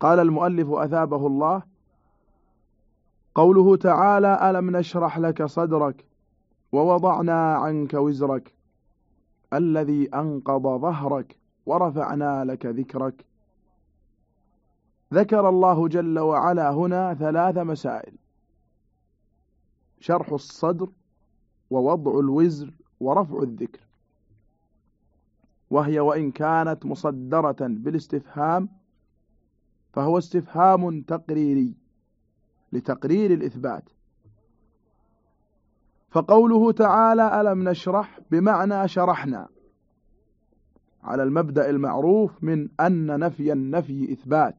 قال المؤلف أثابه الله قوله تعالى ألم نشرح لك صدرك ووضعنا عنك وزرك الذي أنقض ظهرك ورفعنا لك ذكرك. ذكر الله جل وعلا هنا ثلاث مسائل شرح الصدر ووضع الوزر ورفع الذكر وهي وإن كانت مصدرة بالاستفهام فهو استفهام تقريري لتقرير الإثبات. فقوله تعالى ألم نشرح بمعنى شرحنا؟ على المبدأ المعروف من أن نفي النفي إثبات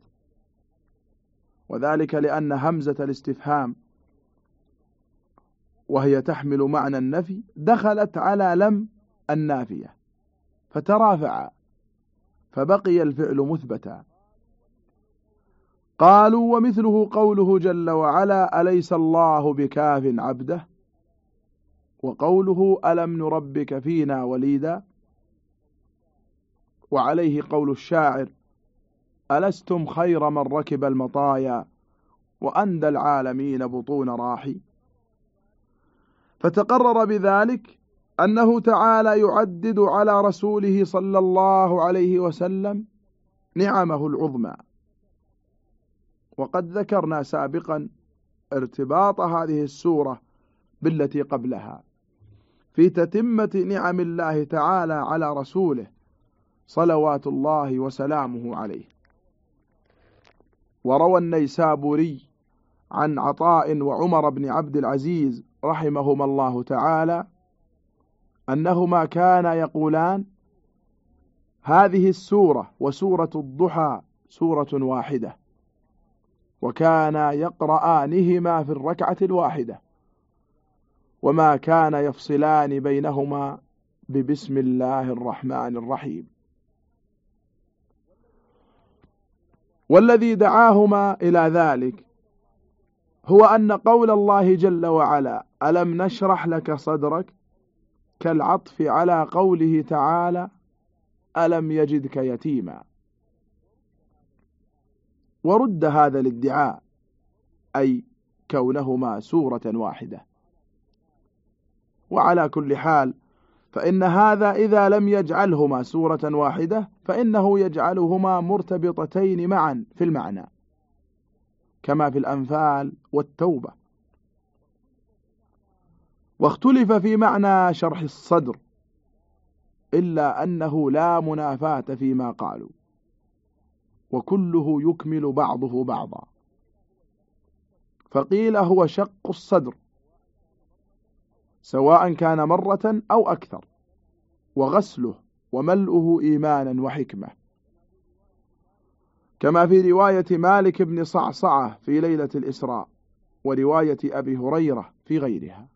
وذلك لأن همزة الاستفهام وهي تحمل معنى النفي دخلت على لم النافية فترافع فبقي الفعل مثبتا. قالوا ومثله قوله جل وعلا أليس الله بكاف عبده؟ وقوله ألم نربك فينا وليدا؟ وعليه قول الشاعر ألستم خير من ركب المطايا وأندى العالمين بطون راحي؟ فتقرر بذلك أنه تعالى يعدد على رسوله صلى الله عليه وسلم نعمه العظمى. وقد ذكرنا سابقا ارتباط هذه السورة بالتي قبلها. في تتمة نعم الله تعالى على رسوله صلوات الله وسلامه عليه. وروى النيسابوري عن عطاء وعمر بن عبد العزيز رحمهما الله تعالى أنهما كانا يقولان هذه السورة وسورة الضحى سورة واحدة وكانا يقرآنهما في الركعة الواحدة. وما كان يفصلان بينهما ببسم الله الرحمن الرحيم. والذي دعاهما إلى ذلك هو أن قول الله جل وعلا ألم نشرح لك صدرك كالعطف على قوله تعالى ألم يجدك يتيما. ورد هذا الادعاء أي كونهما سورة واحدة. وعلى كل حال فإن هذا إذا لم يجعلهما سورة واحدة فإنه يجعلهما مرتبطتين معا في المعنى كما في الأنفال والتوبة. واختلف في معنى شرح الصدر إلا أنه لا منافاة فيما قالوا. وكله يكمل بعضه بعضا. فقيل هو شق الصدر سواء كان مرة أو أكثر وغسله وملؤه إيمانا وحكمة. كما في رواية مالك بن صعصعة في ليلة الإسراء ورواية أبي هريرة في غيرها.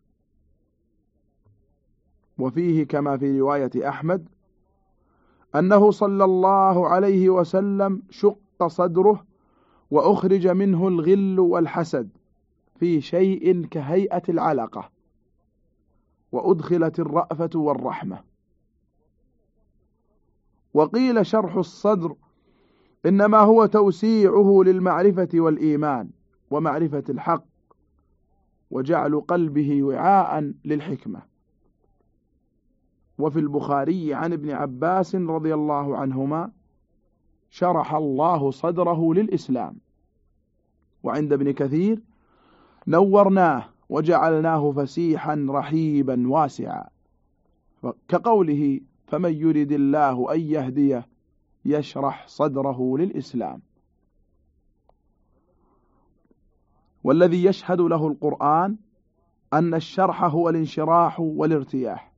وفيه كما في رواية أحمد أنه صلى الله عليه وسلم شق صدره وأخرج منه الغل والحسد في شيء كهيئة العلقة وأدخلت الرأفة والرحمة. وقيل شرح الصدر إنما هو توسيعه للمعرفة والإيمان ومعرفة الحق وجعل قلبه وعاء للحكمة. وفي البخاري عن ابن عباس رضي الله عنهما شرح الله صدره للإسلام. وعند ابن كثير نورناه وجعلناه فسيحا رحيبا واسعا. كقوله فمن يرد الله أن يهديه يشرح صدره للإسلام. والذي يشهد له القرآن أن الشرح هو الانشراح والارتياح.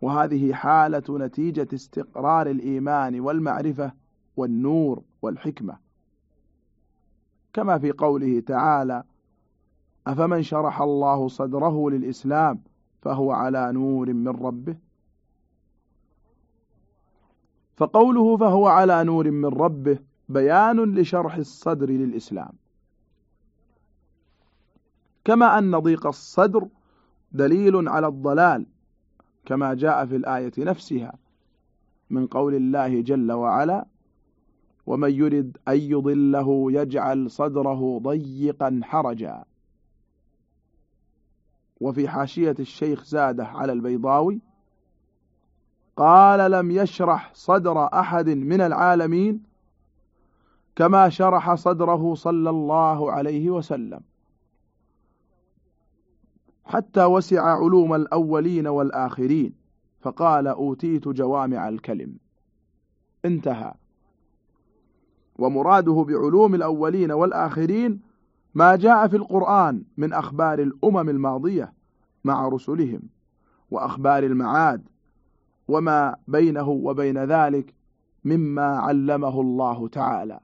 وهذه حالة نتيجة استقرار الإيمان والمعرفة والنور والحكمة. كما في قوله تعالى أفمن شرح الله صدره للإسلام فهو على نور من ربه؟ فقوله فهو على نور من ربه بيان لشرح الصدر للإسلام. كما أن ضيق الصدر دليل على الضلال كما جاء في الآية نفسها من قول الله جل وعلا ومن يرد أن يضله يجعل صدره ضيقا حرجا. وفي حاشية الشيخ زاده على البيضاوي قال لم يشرح صدر أحد من العالمين كما شرح صدره صلى الله عليه وسلم. حتى وسع علوم الأولين والآخرين فقال أوتيت جوامع الكلم. انتهى. ومراده بعلوم الأولين والآخرين ما جاء في القرآن من أخبار الأمم الماضية مع رسلهم وأخبار المعاد وما بينه وبين ذلك مما علمه الله تعالى.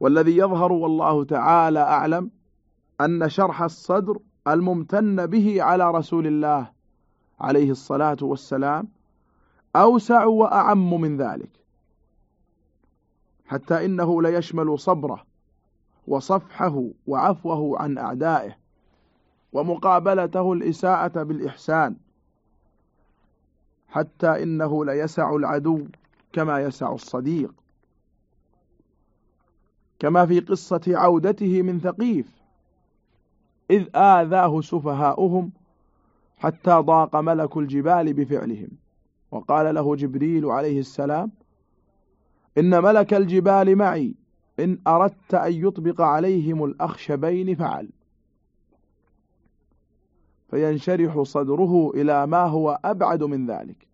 والذي يظهر والله تعالى أعلم أن شرح الصدر الممتن به على رسول الله عليه الصلاة والسلام أوسع وأعم من ذلك حتى إنه ليشمل صبره وصفحه وعفوه عن أعدائه ومقابلته الإساءة بالإحسان حتى إنه ليسع العدو كما يسع الصديق كما في قصة عودته من ثقيف إذ آذاه سفهاؤهم حتى ضاق ملك الجبال بفعلهم. وقال له جبريل عليه السلام إن ملك الجبال معي إن أردت أن يطبق عليهم الأخشبين فعل. فينشرح صدره إلى ما هو أبعد من ذلك.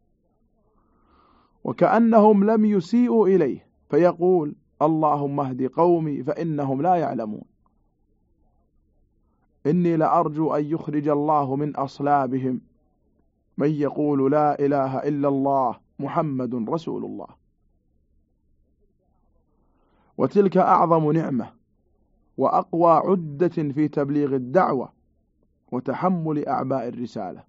وكأنهم لم يسيئوا إليه فيقول اللهم اهد قومي فإنهم لا يعلمون. إني لأرجو أن يخرج الله من أصلابهم. من يقول لا إله إلا الله محمد رسول الله. وتلك أعظم نعمة وأقوى عدة في تبليغ الدعوة وتحمل أعباء الرسالة.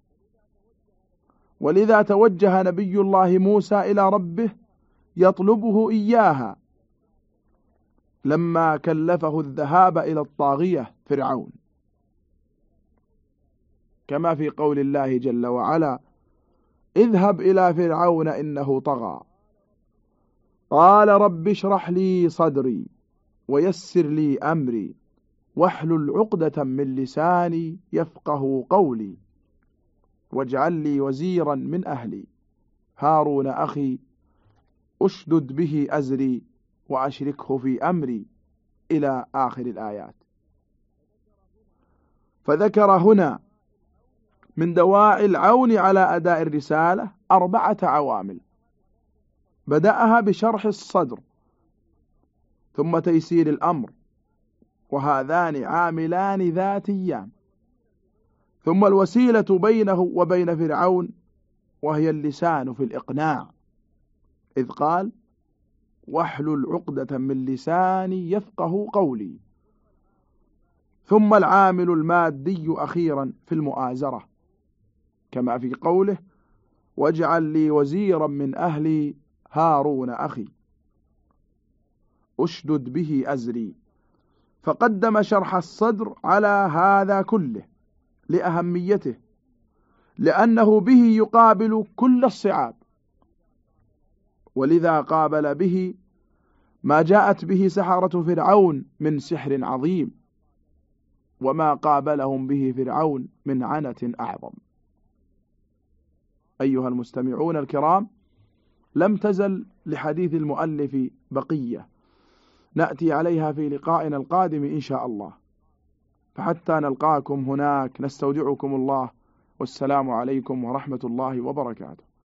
ولذا توجه نبي الله موسى إلى ربه يطلبه إياها لما كلفه الذهاب إلى الطاغية فرعون. كما في قول الله جل وعلا اذهب إلى فرعون إنه طغى. قال رب اشرح لي صدري ويسر لي أمري واحلل عقدة من لساني يفقه قولي واجعل لي وزيرا من أهلي. هارون أخي أشدد به أزري وأشركه في أمري إلى آخر الآيات. فذكر هنا من دواعي العون على أداء الرسالة أربعة عوامل. بدأها بشرح الصدر ثم تيسير الأمر وهذان عاملان ذاتيان. ثم الوسيلة بينه وبين فرعون وهي اللسان في الإقناع. إذ قال واحلل عقدة من لساني يفقه قولي. ثم العامل المادي أخيرا في المؤازرة. كما في قوله واجعل لي وزيرا من أهلي هارون أخي أشدد به أزري. فقدم شرح الصدر على هذا كله لأهميته لأنه به يقابل كل الصعاب. ولذا قابل به ما جاءت به سحرة فرعون من سحر عظيم وما قابلهم به فرعون من عنة أعظم. أيها المستمعون الكرام لم تزل لحديث المؤلف بقية. نأتي عليها في لقائنا القادم إن شاء الله. فحتى نلقاكم هناك نستودعكم الله. والسلام عليكم ورحمة الله وبركاته.